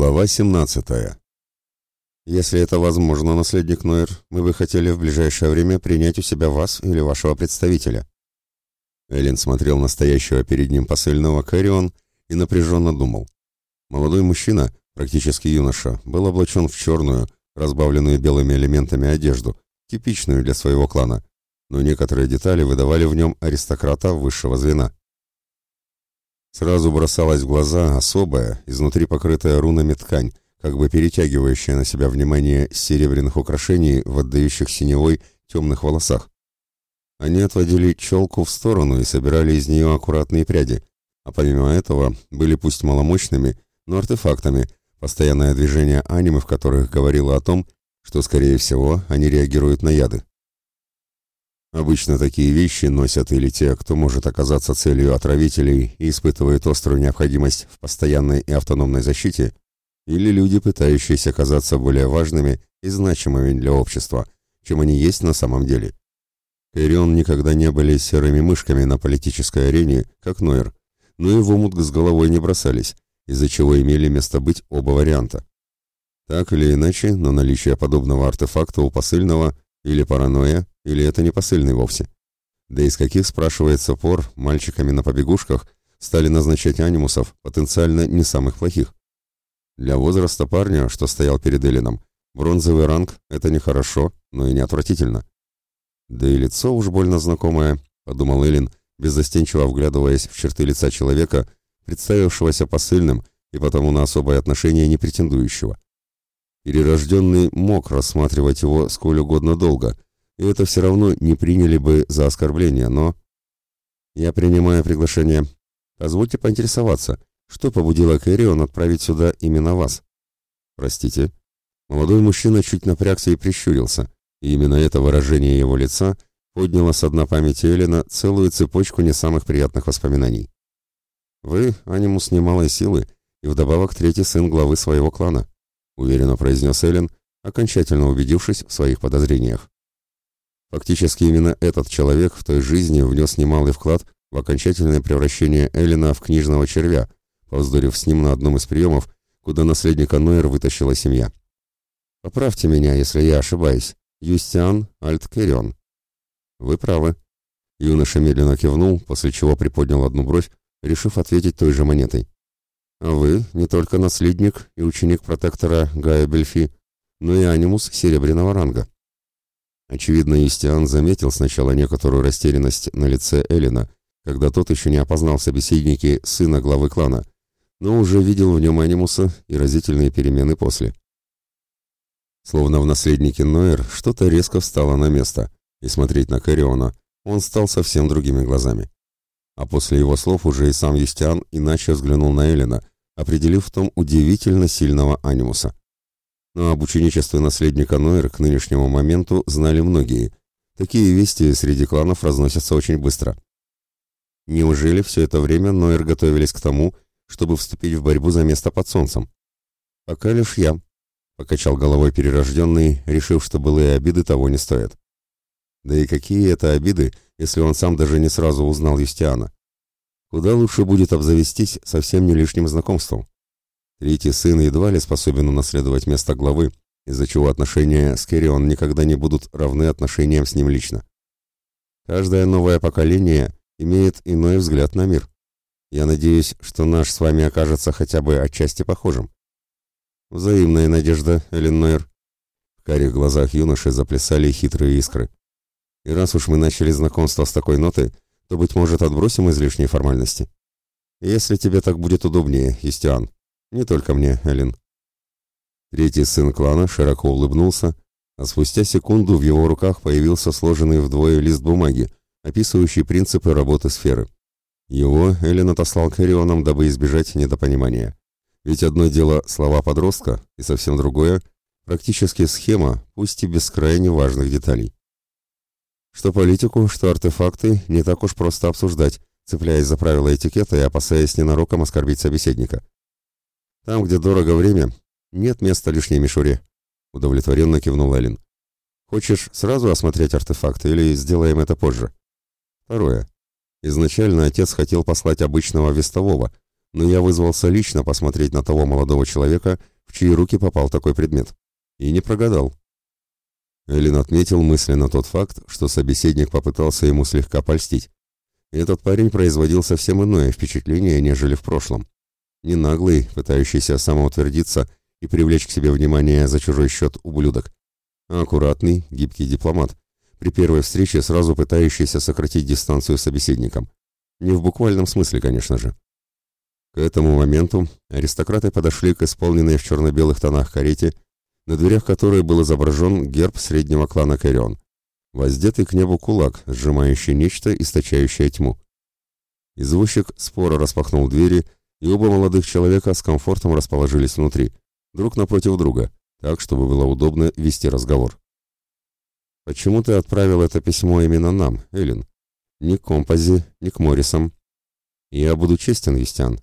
Глава 17. Если это возможно, наследник Нойер, мы бы хотели в ближайшее время принять у себя вас или вашего представителя. Эллен смотрел на стоящего перед ним посыльного Кэрион и напряженно думал. Молодой мужчина, практически юноша, был облачен в черную, разбавленную белыми элементами одежду, типичную для своего клана, но некоторые детали выдавали в нем аристократа высшего звена. Сразу бросалась в глаза особая, изнутри покрытая рунами ткань, как бы перетягивающая на себя внимание серебряных украшений в отдающих синевой темных волосах. Они отводили челку в сторону и собирали из нее аккуратные пряди, а помимо этого были пусть маломощными, но артефактами, постоянное движение анимы в которых говорило о том, что, скорее всего, они реагируют на яды. Обычно такие вещи носят или те, кто может оказаться целью отравителей и испытывает острую необходимость в постоянной и автономной защите, или люди, пытающиеся казаться более важными и значимыми для общества, чем они есть на самом деле. Кэрион никогда не были серыми мышками на политической арене, как Нойер, но и в омут с головой не бросались, из-за чего имели место быть оба варианта. Так или иначе, но наличие подобного артефакта у посыльного или паранойя, или это не посыльный вовсе. Да из каких, спрашивается, пор мальчиками на побегушках стали назначать анимусов, потенциально не самых плохих? Для возраста парня, что стоял перед Эллином, бронзовый ранг — это не хорошо, но и не отвратительно. Да и лицо уж больно знакомое, — подумал Эллин, беззастенчиво вглядываясь в черты лица человека, представившегося посыльным и потому на особое отношение не претендующего. Перерожденный мог рассматривать его сколь угодно долго, и это все равно не приняли бы за оскорбление, но... Я принимаю приглашение. Позвольте поинтересоваться, что побудило Кэрион отправить сюда именно вас? Простите. Молодой мужчина чуть напрягся и прищурился, и именно это выражение его лица подняло с дна памяти Эллина целую цепочку не самых приятных воспоминаний. Вы — анимус немалой силы, и вдобавок третий сын главы своего клана уверенно произнес Эллен, окончательно убедившись в своих подозрениях. Фактически именно этот человек в той жизни внес немалый вклад в окончательное превращение Эллена в книжного червя, повздорив с ним на одном из приемов, куда наследника Нойер вытащила семья. «Поправьте меня, если я ошибаюсь. Юстиан Альткерион». «Вы правы». Юноша медленно кивнул, после чего приподнял одну бровь, решив ответить той же монетой. А вы не только наследник и ученик протектора Гая Бельфи, но и анимус серебряного ранга. Очевидно, Истиан заметил сначала некоторую растерянность на лице Элина, когда тот еще не опознал в собеседнике сына главы клана, но уже видел в нем анимуса и разительные перемены после. Словно в наследнике Нойер что-то резко встало на место, и смотреть на Кариона он стал совсем другими глазами. А после его слов уже и сам Юстиан иначе взглянул на Элина, определив в том удивительно сильного анимуса. Но об ученичестве наследника Нойер к нынешнему моменту знали многие. Такие вести среди кланов разносятся очень быстро. Неужели все это время Нойер готовились к тому, чтобы вступить в борьбу за место под солнцем? Пока лишь я, покачал головой перерожденный, решив, что былые обиды того не стоят. Да и какие это обиды, если он сам даже не сразу узнал Юстиана? Куда лучше будет обзавестись совсем не лишним знакомством. Третий сын едва ли способен унаследовать место главы, из-за чего отношения с Керрион никогда не будут равны отношениям с ним лично. Каждое новое поколение имеет иной взгляд на мир. Я надеюсь, что наш с вами окажется хотя бы отчасти похожим. Взаимная надежда, Эллен Нойер. В карих глазах юноши заплясали хитрые искры. И раз уж мы начали знакомство с такой ноты, то, быть может, отбросим излишние формальности. Если тебе так будет удобнее, Истиан. Не только мне, Эллен. Третий сын клана широко улыбнулся, а спустя секунду в его руках появился сложенный вдвое лист бумаги, описывающий принципы работы сферы. Его Эллен отослал Кэрионам, дабы избежать недопонимания. Ведь одно дело слова подростка, и совсем другое – практически схема, пусть и без крайне важных деталей. Что политику, что артефакты не так уж просто обсуждать, цепляясь за правила этикета и опасаясь ненароком оскорбить собеседника. Там, где дорого время, нет места лишней мишуре, удовлетворенно кивнул Эллен. Хочешь сразу осмотреть артефакты или сделаем это позже? Второе. Изначально отец хотел послать обычного вестового, но я вызвался лично посмотреть на того молодого человека, в чьи руки попал такой предмет. И не прогадал. Эллен отметил мысленно тот факт, что собеседник попытался ему слегка польстить. Этот парень производил совсем иное впечатление, нежели в прошлом. Не наглый, пытающийся самоутвердиться и привлечь к себе внимание за чужой счет ублюдок, а аккуратный, гибкий дипломат, при первой встрече сразу пытающийся сократить дистанцию с собеседником. Не в буквальном смысле, конечно же. К этому моменту аристократы подошли к исполненной в черно-белых тонах карете, на дверях которой был изображен герб среднего клана Кэрион, воздетый к небу кулак, сжимающий нечто, источающее тьму. Извозчик споро распахнул двери, и оба молодых человека с комфортом расположились внутри, друг напротив друга, так, чтобы было удобно вести разговор. «Почему ты отправил это письмо именно нам, Эллен? Ни к Компази, ни к Моррисам. Я буду честен, Вестян.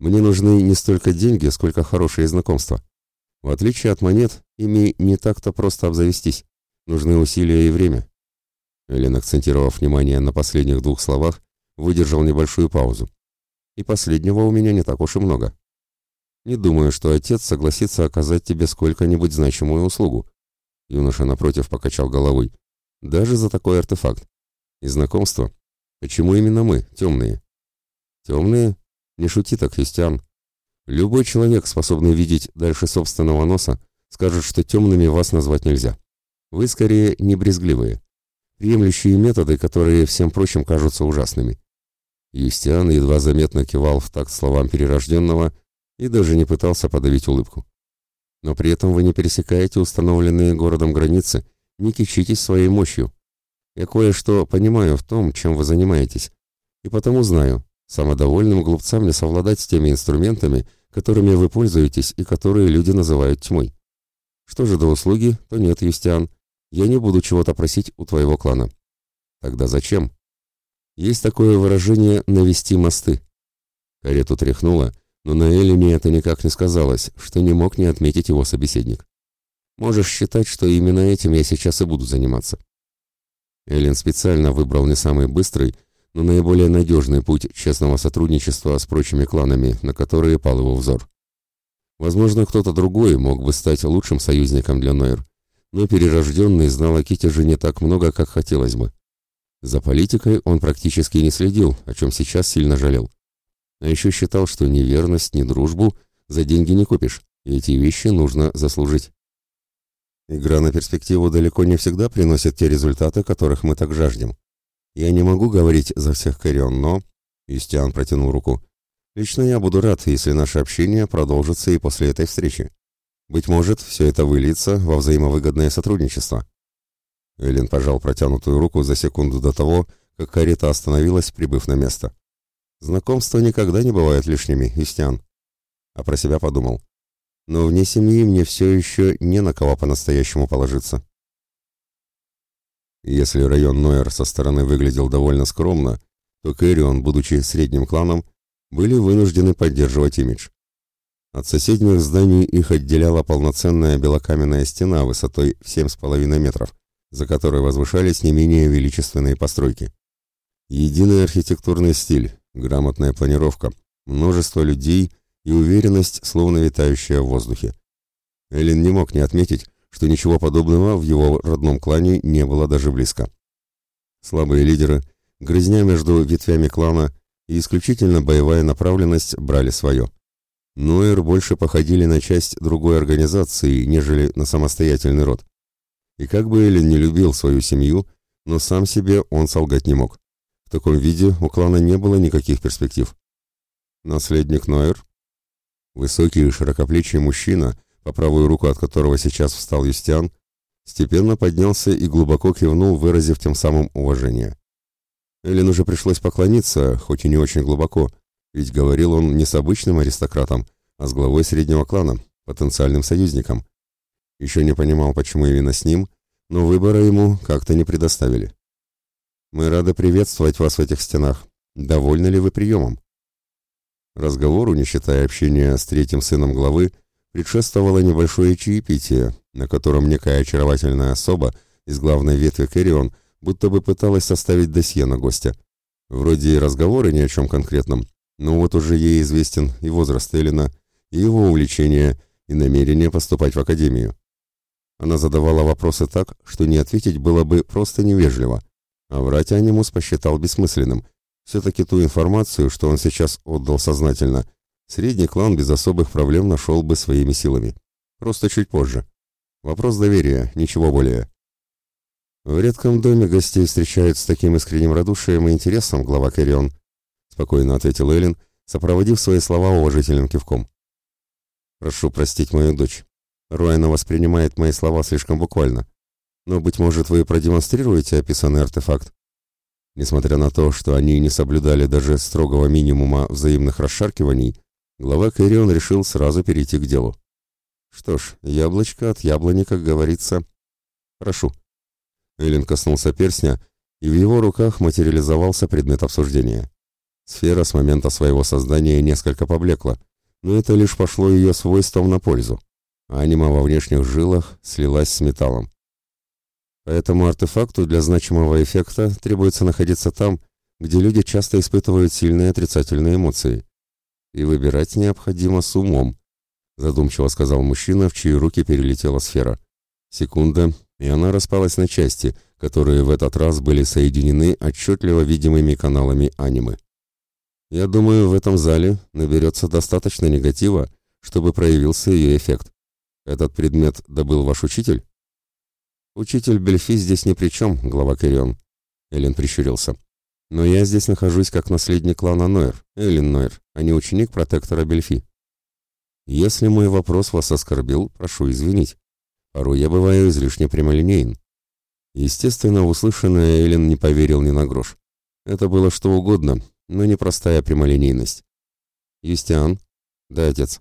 Мне нужны не столько деньги, сколько хорошие знакомства. В отличие от монет, ими не так-то просто обзавестись. Нужны усилия и время. Элен, акцентировав внимание на последних двух словах, выдержал небольшую паузу. И последнего у меня не так уж и много. Не думаю, что отец согласится оказать тебе сколько-нибудь значимую услугу. Юноша напротив покачал головой. Даже за такой артефакт. И знакомство. Почему именно мы, темные? Темные? Не шути так, Христиан. Любой человек, способный видеть дальше собственного носа, скажет, что темными вас назвать нельзя. Вы скорее не брезгливые, приемлющие методы, которые всем прочим кажутся ужасными. Юстиан едва заметно кивал в такт словам перерожденного и даже не пытался подавить улыбку. Но при этом вы не пересекаете установленные городом границы, не кичитесь своей мощью. Я кое-что понимаю в том, чем вы занимаетесь, и потому знаю, Самодовольным глупцам не совладать с теми инструментами, которыми вы пользуетесь и которые люди называют тьмой. Что же до услуги, то нет, Юстиан. Я не буду чего-то просить у твоего клана. Тогда зачем? Есть такое выражение «навести мосты». Карету тряхнуло, но на Элиме это никак не сказалось, что не мог не отметить его собеседник. Можешь считать, что именно этим я сейчас и буду заниматься. Эллен специально выбрал не самый быстрый, но наиболее надежный путь честного сотрудничества с прочими кланами, на которые пал его взор. Возможно, кто-то другой мог бы стать лучшим союзником для Нойр, но перерожденный знал о Китеже не так много, как хотелось бы. За политикой он практически не следил, о чем сейчас сильно жалел. А еще считал, что ни верность, ни дружбу за деньги не купишь, и эти вещи нужно заслужить. Игра на перспективу далеко не всегда приносит те результаты, которых мы так жаждем. Я не могу говорить за всех Кэрион, но...» Юстиан протянул руку. «Лично я буду рад, если наше общение продолжится и после этой встречи. Быть может, все это выльется во взаимовыгодное сотрудничество». Эллен пожал протянутую руку за секунду до того, как карета остановилась, прибыв на место. «Знакомства никогда не бывают лишними, Юстиан». А про себя подумал. «Но вне семьи мне все еще не на кого по-настоящему положиться». Если район Нойер со стороны выглядел довольно скромно, то Кэрион, будучи средним кланом, были вынуждены поддерживать имидж. От соседних зданий их отделяла полноценная белокаменная стена высотой в 7,5 метров, за которой возвышались не менее величественные постройки. Единый архитектурный стиль, грамотная планировка, множество людей и уверенность, словно витающая в воздухе. Эллен не мог не отметить, что ничего подобного в его родном клане не было даже близко. Слабые лидеры, грызня между ветвями клана и исключительно боевая направленность брали свое. Нойер больше походили на часть другой организации, нежели на самостоятельный род. И как бы Эллен не любил свою семью, но сам себе он солгать не мог. В таком виде у клана не было никаких перспектив. Наследник Нойер, высокий и широкоплечий мужчина, по правую руку от которого сейчас встал Юстиан, степенно поднялся и глубоко кивнул, выразив тем самым уважение. Эллен уже пришлось поклониться, хоть и не очень глубоко, ведь говорил он не с обычным аристократом, а с главой среднего клана, потенциальным союзником. Еще не понимал, почему именно с ним, но выбора ему как-то не предоставили. «Мы рады приветствовать вас в этих стенах. Довольны ли вы приемом?» Разговору, не считая общения с третьим сыном главы, предшествовало небольшое чаепитие, на котором некая очаровательная особа из главной ветви Кэрион будто бы пыталась составить досье на гостя. Вроде и разговоры ни о чем конкретном, но вот уже ей известен и возраст Эллина, и его увлечения, и намерение поступать в академию. Она задавала вопросы так, что не ответить было бы просто невежливо, а врать Анимус посчитал бессмысленным. Все-таки ту информацию, что он сейчас отдал сознательно, средний клан без особых проблем нашел бы своими силами. Просто чуть позже. Вопрос доверия, ничего более. В редком доме гостей встречают с таким искренним радушием и интересом, глава Кэрион, спокойно ответил Эллен, сопроводив свои слова уважительным кивком. Прошу простить мою дочь. Руэна воспринимает мои слова слишком буквально. Но, быть может, вы продемонстрируете описанный артефакт? Несмотря на то, что они не соблюдали даже строгого минимума взаимных расшаркиваний, глава Кэрион решил сразу перейти к делу. Что ж, яблочко от яблони, как говорится. Прошу. Эллен коснулся перстня, и в его руках материализовался предмет обсуждения. Сфера с момента своего создания несколько поблекла, но это лишь пошло ее свойством на пользу. Анима во внешних жилах слилась с металлом. Поэтому артефакту для значимого эффекта требуется находиться там, где люди часто испытывают сильные отрицательные эмоции. И выбирать необходимо с умом, задумчиво сказал мужчина, в чьи руки перелетела сфера. Секунда, и она распалась на части, которые в этот раз были соединены отчетливо видимыми каналами анимы. Я думаю, в этом зале наберется достаточно негатива, чтобы проявился ее эффект. Этот предмет добыл ваш учитель? Учитель Бельфи здесь ни при чем, глава Кэрион. Эллен прищурился. Но я здесь нахожусь как наследник клана Нойер, Эллен Нойер, а не ученик протектора Бельфи. Если мой вопрос вас оскорбил, прошу извинить. Порой я бываю излишне прямолинеен. Естественно, услышанное Эллен не поверил ни на грош. Это было что угодно, но непростая прямолинейность. «Юстиан?» «Да, отец».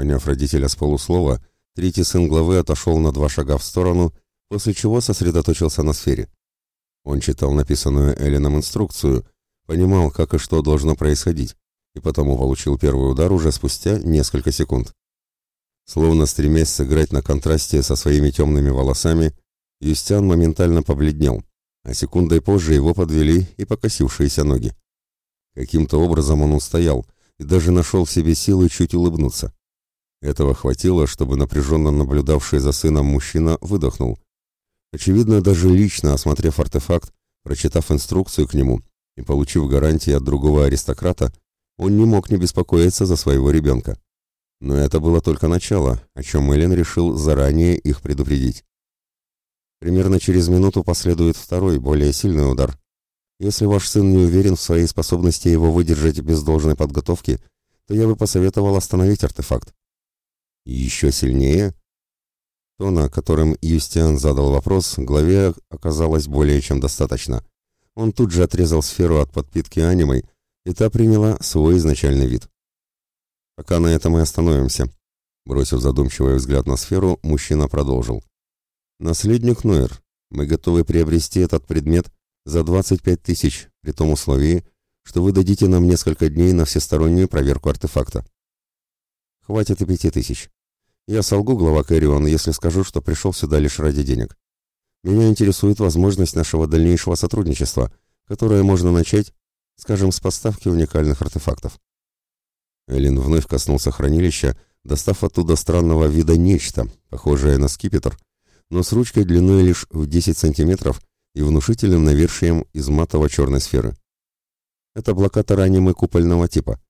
Поняв родителя с полуслова, третий сын главы отошел на два шага в сторону, после чего сосредоточился на сфере. Он читал написанную Элленом инструкцию, понимал, как и что должно происходить, и потому получил первый удар уже спустя несколько секунд. Словно стремясь сыграть на контрасте со своими темными волосами, Юстиан моментально побледнел, а секундой позже его подвели и покосившиеся ноги. Каким-то образом он устоял и даже нашел в себе силы чуть улыбнуться. Этого хватило, чтобы напряженно наблюдавший за сыном мужчина выдохнул. Очевидно, даже лично осмотрев артефакт, прочитав инструкцию к нему и получив гарантии от другого аристократа, он не мог не беспокоиться за своего ребенка. Но это было только начало, о чем Эллен решил заранее их предупредить. Примерно через минуту последует второй, более сильный удар, если ваш сын не уверен в своей способности его выдержать без должной подготовки, то я бы посоветовал остановить артефакт. Еще сильнее? Тона, которым Юстиан задал вопрос, главе оказалось более чем достаточно. Он тут же отрезал сферу от подпитки анимой, и та приняла свой изначальный вид. Пока на этом и остановимся. Бросив задумчивый взгляд на сферу, мужчина продолжил. «Наследник Нойер, мы готовы приобрести этот предмет за 25 тысяч, при том условии, что вы дадите нам несколько дней на всестороннюю проверку артефакта. Хватит и пяти тысяч. Я солгу, глава Кэрион, если скажу, что пришел сюда лишь ради денег. Меня интересует возможность нашего дальнейшего сотрудничества, которое можно начать, скажем, с поставки уникальных артефактов. Эллин вновь коснулся хранилища, достав оттуда странного вида нечто, похожее на скипетр, но с ручкой длиной лишь в 10 сантиметров и внушительным навершием из матово-черной сферы. Это блокатор анимы купольного типа.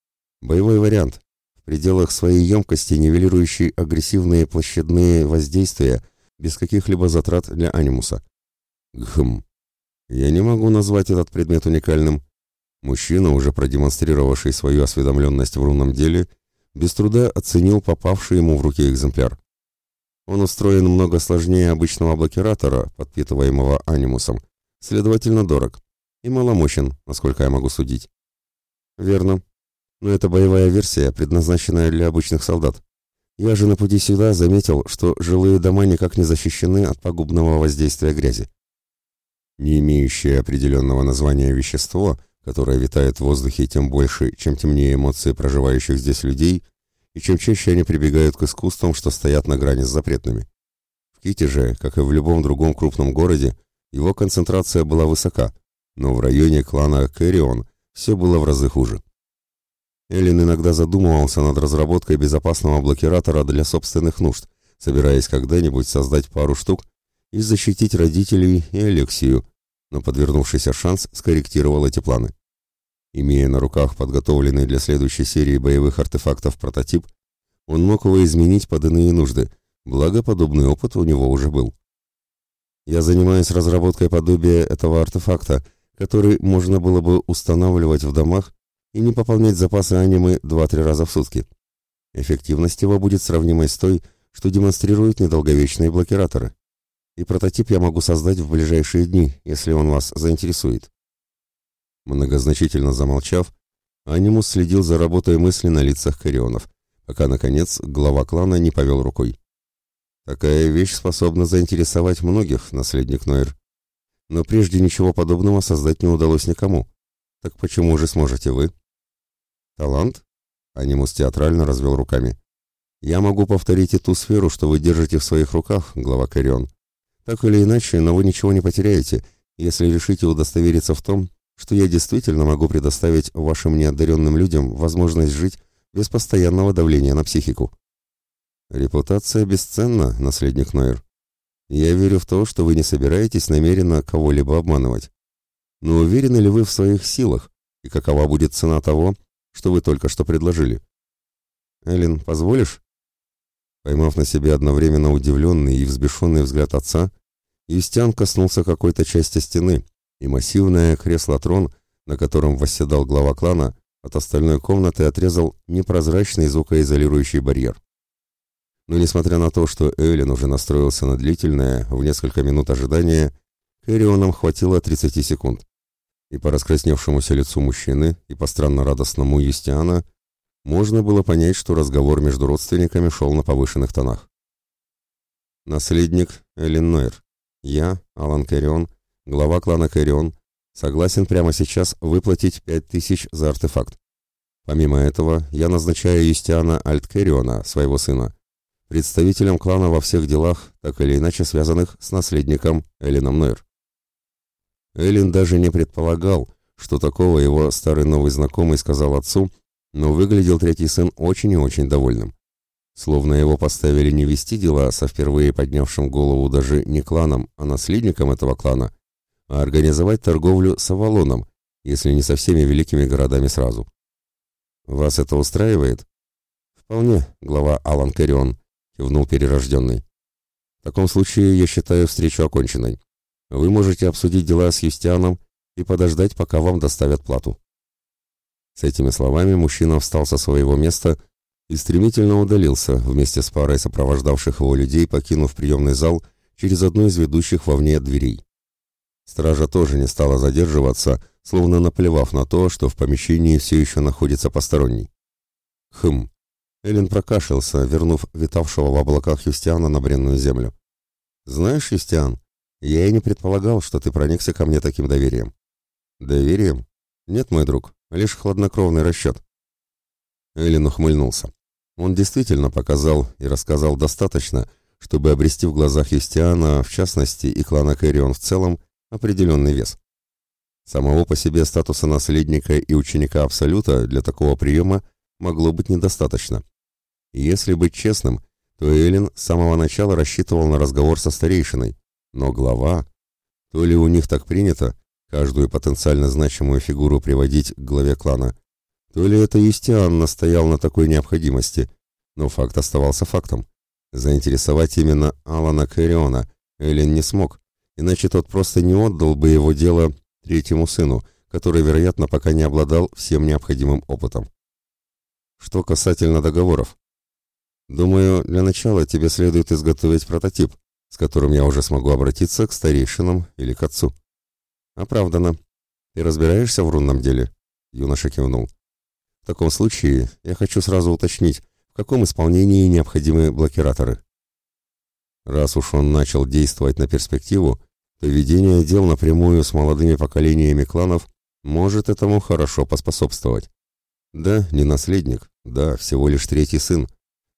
Боевой вариант, пределах своей емкости нивелирующий агрессивные площадные воздействия без каких-либо затрат для анимуса. Гхм. Я не могу назвать этот предмет уникальным. Мужчина, уже продемонстрировавший свою осведомленность в рунном деле, без труда оценил попавший ему в руки экземпляр. Он устроен много сложнее обычного блокиратора, подпитываемого анимусом, следовательно, дорог. И маломощен, насколько я могу судить. Верно. Но это боевая версия, предназначенная для обычных солдат. Я же на пути сюда заметил, что жилые дома никак не защищены от пагубного воздействия грязи. Не имеющее определенного названия вещество, которое витает в воздухе тем больше, чем темнее эмоции проживающих здесь людей, и чем чаще они прибегают к искусствам, что стоят на грани с запретными. В Ките же, как и в любом другом крупном городе, его концентрация была высока, но в районе клана Кэрион все было в разы хуже. Эллен иногда задумывался над разработкой безопасного блокиратора для собственных нужд, собираясь когда-нибудь создать пару штук и защитить родителей и Алексию, но подвернувшийся шанс скорректировал эти планы. Имея на руках подготовленный для следующей серии боевых артефактов прототип, он мог его изменить под иные нужды, благо подобный опыт у него уже был. Я занимаюсь разработкой подобия этого артефакта, который можно было бы устанавливать в домах и не пополнять запасы анимы 2-3 раза в сутки. Эффективность его будет сравнимой с той, что демонстрируют недолговечные блокираторы. И прототип я могу создать в ближайшие дни, если он вас заинтересует. Многозначительно замолчав, Анимус следил за работой мысли на лицах Карионов, пока, наконец, глава клана не повел рукой. Такая вещь способна заинтересовать многих, наследник Нойер. Но прежде ничего подобного создать не удалось никому. Так почему же сможете вы? Талант? Анимус театрально развел руками. Я могу повторить и ту сферу, что вы держите в своих руках, глава Карион. Так или иначе, но вы ничего не потеряете, если решите удостовериться в том, что я действительно могу предоставить вашим неодаренным людям возможность жить без постоянного давления на психику. Репутация бесценна, наследник Нойер. Я верю в то, что вы не собираетесь намеренно кого-либо обманывать. Но уверены ли вы в своих силах, и какова будет цена того, что вы только что предложили? Эллен, позволишь? Поймав на себе одновременно удивленный и взбешенный взгляд отца, Юстиан коснулся какой-то части стены, и массивное кресло-трон, на котором восседал глава клана, от остальной комнаты отрезал непрозрачный звукоизолирующий барьер. Но несмотря на то, что Эллен уже настроился на длительное, в несколько минут ожидания, Кэрионам хватило 30 секунд. И по раскрасневшемуся лицу мужчины, и по странно радостному Юстиана – можно было понять, что разговор между родственниками шел на повышенных тонах. Наследник Эллен Нойер. Я, Алан Кэрион, глава клана Кэрион, согласен прямо сейчас выплатить пять тысяч за артефакт. Помимо этого, я назначаю Юстиана Альткэриона, своего сына, представителем клана во всех делах, так или иначе связанных с наследником Эллином Нойер. Эллин даже не предполагал, что такого его старый новый знакомый сказал отцу, но выглядел третий сын очень и очень довольным. Словно его поставили не вести дела со впервые поднявшим голову даже не кланом, а наследником этого клана, а организовать торговлю с Авалоном, если не со всеми великими городами сразу. «Вас это устраивает?» «Вполне, глава Алан Кэрион», — кивнул перерожденный. «В таком случае я считаю встречу оконченной. Вы можете обсудить дела с Юстианом и подождать, пока вам доставят плату». С этими словами мужчина встал со своего места и стремительно удалился вместе с парой сопровождавших его людей, покинув приемный зал через одну из ведущих вовне дверей. Стража тоже не стала задерживаться, словно наплевав на то, что в помещении все еще находится посторонний. Хм. Эллен прокашлялся, вернув витавшего в облаках Юстиана на бренную землю. «Знаешь, Юстиан, я и не предполагал, что ты проникся ко мне таким доверием». «Доверием? Нет, мой друг, лишь хладнокровный расчет. Эллен ухмыльнулся. Он действительно показал и рассказал достаточно, чтобы обрести в глазах Юстиана, в частности, и клана Кэрион в целом, определенный вес. Самого по себе статуса наследника и ученика Абсолюта для такого приема могло быть недостаточно. если быть честным, то Эллен с самого начала рассчитывал на разговор со старейшиной, но глава... То ли у них так принято, каждую потенциально значимую фигуру приводить к главе клана. То ли это Юстиан настоял на такой необходимости, но факт оставался фактом. Заинтересовать именно Алана Кэриона Эллен не смог, иначе тот просто не отдал бы его дело третьему сыну, который, вероятно, пока не обладал всем необходимым опытом. Что касательно договоров. Думаю, для начала тебе следует изготовить прототип, с которым я уже смогу обратиться к старейшинам или к отцу. «Оправдано. Ты разбираешься в рунном деле?» Юноша кивнул. «В таком случае я хочу сразу уточнить, в каком исполнении необходимы блокираторы». Раз уж он начал действовать на перспективу, то ведение дел напрямую с молодыми поколениями кланов может этому хорошо поспособствовать. Да, не наследник, да, всего лишь третий сын,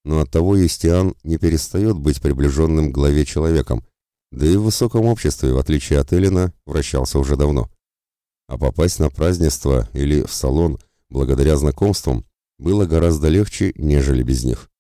но оттого Юстиан не перестает быть приближенным к главе человеком, да и в высоком обществе, в отличие от Эллина, вращался уже давно. А попасть на празднество или в салон, благодаря знакомствам, было гораздо легче, нежели без них.